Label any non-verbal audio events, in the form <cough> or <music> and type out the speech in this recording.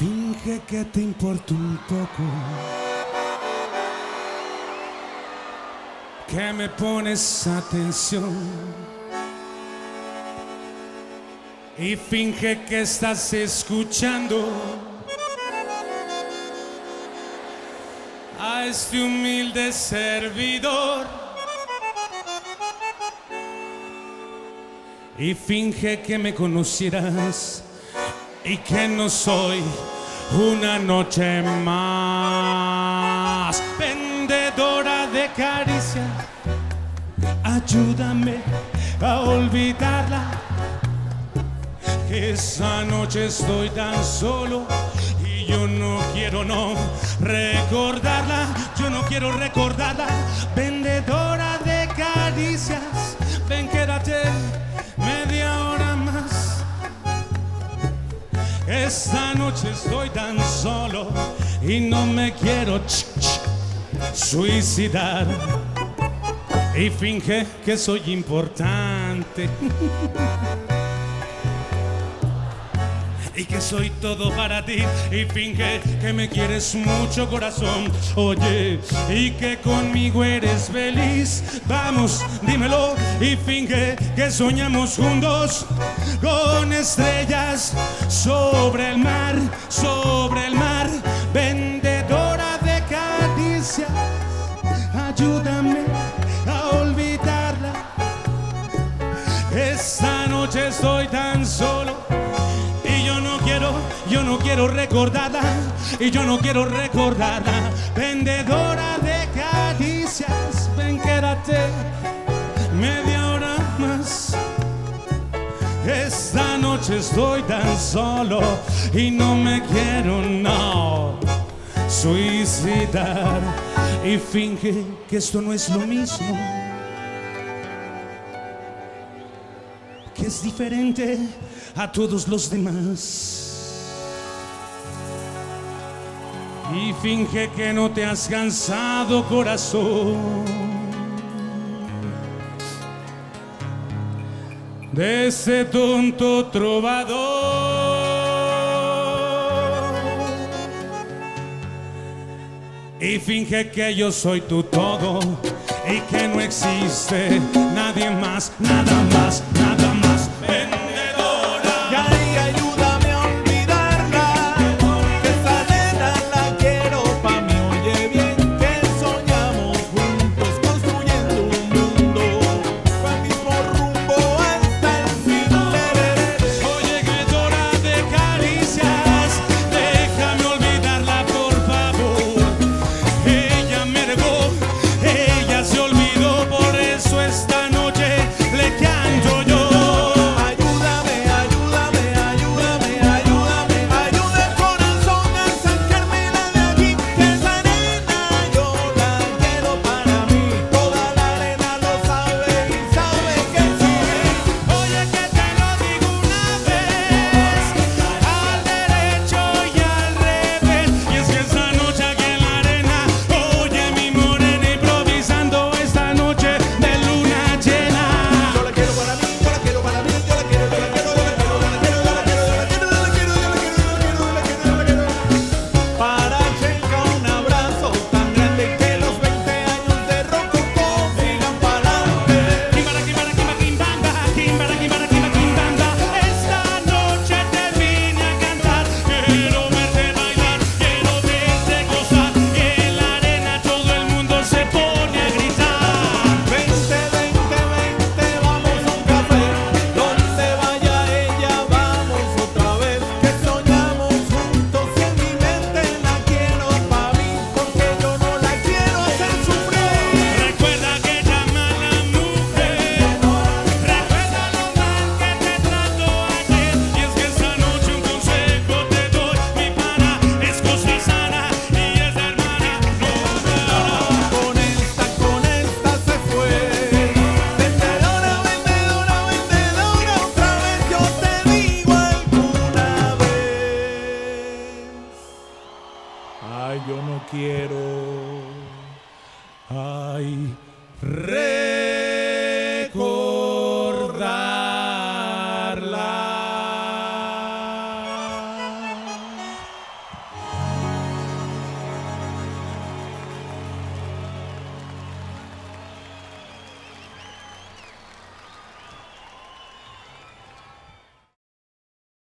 finge que te importa un poco. Que me pones atención. Y finge que estás escuchando a este humilde servidor. Y finge que me conocieras y que no soy una noche más vendedora de caricia. Ayúdame a olvidarla. Que esa noche estoy tan solo y yo no quiero no recordarla. Yo no quiero recordarla. Vendedora Esta noche estoy tan solo y no me quiero suicidar. Y finge que soy importante. <laughs> Y que soy todo para ti y finge que me quieres mucho corazón. Oye, y que conmigo eres feliz. Vamos, dímelo y finge que soñamos juntos con estrellas sobre el mar, sobre el mar, yo no quiero recordarla y yo no quiero recordarla. Vendedora de caricias, ven quédate media hora más. Esta noche estoy tan solo y no me quiero no suicidar y finge que esto no es lo mismo. que es diferente a todos los demás. Y finge que no te has cansado, corazón. De ese tonto trovador. Y finge que yo soy tu todo y que no existe nadie más, nada más, nada re.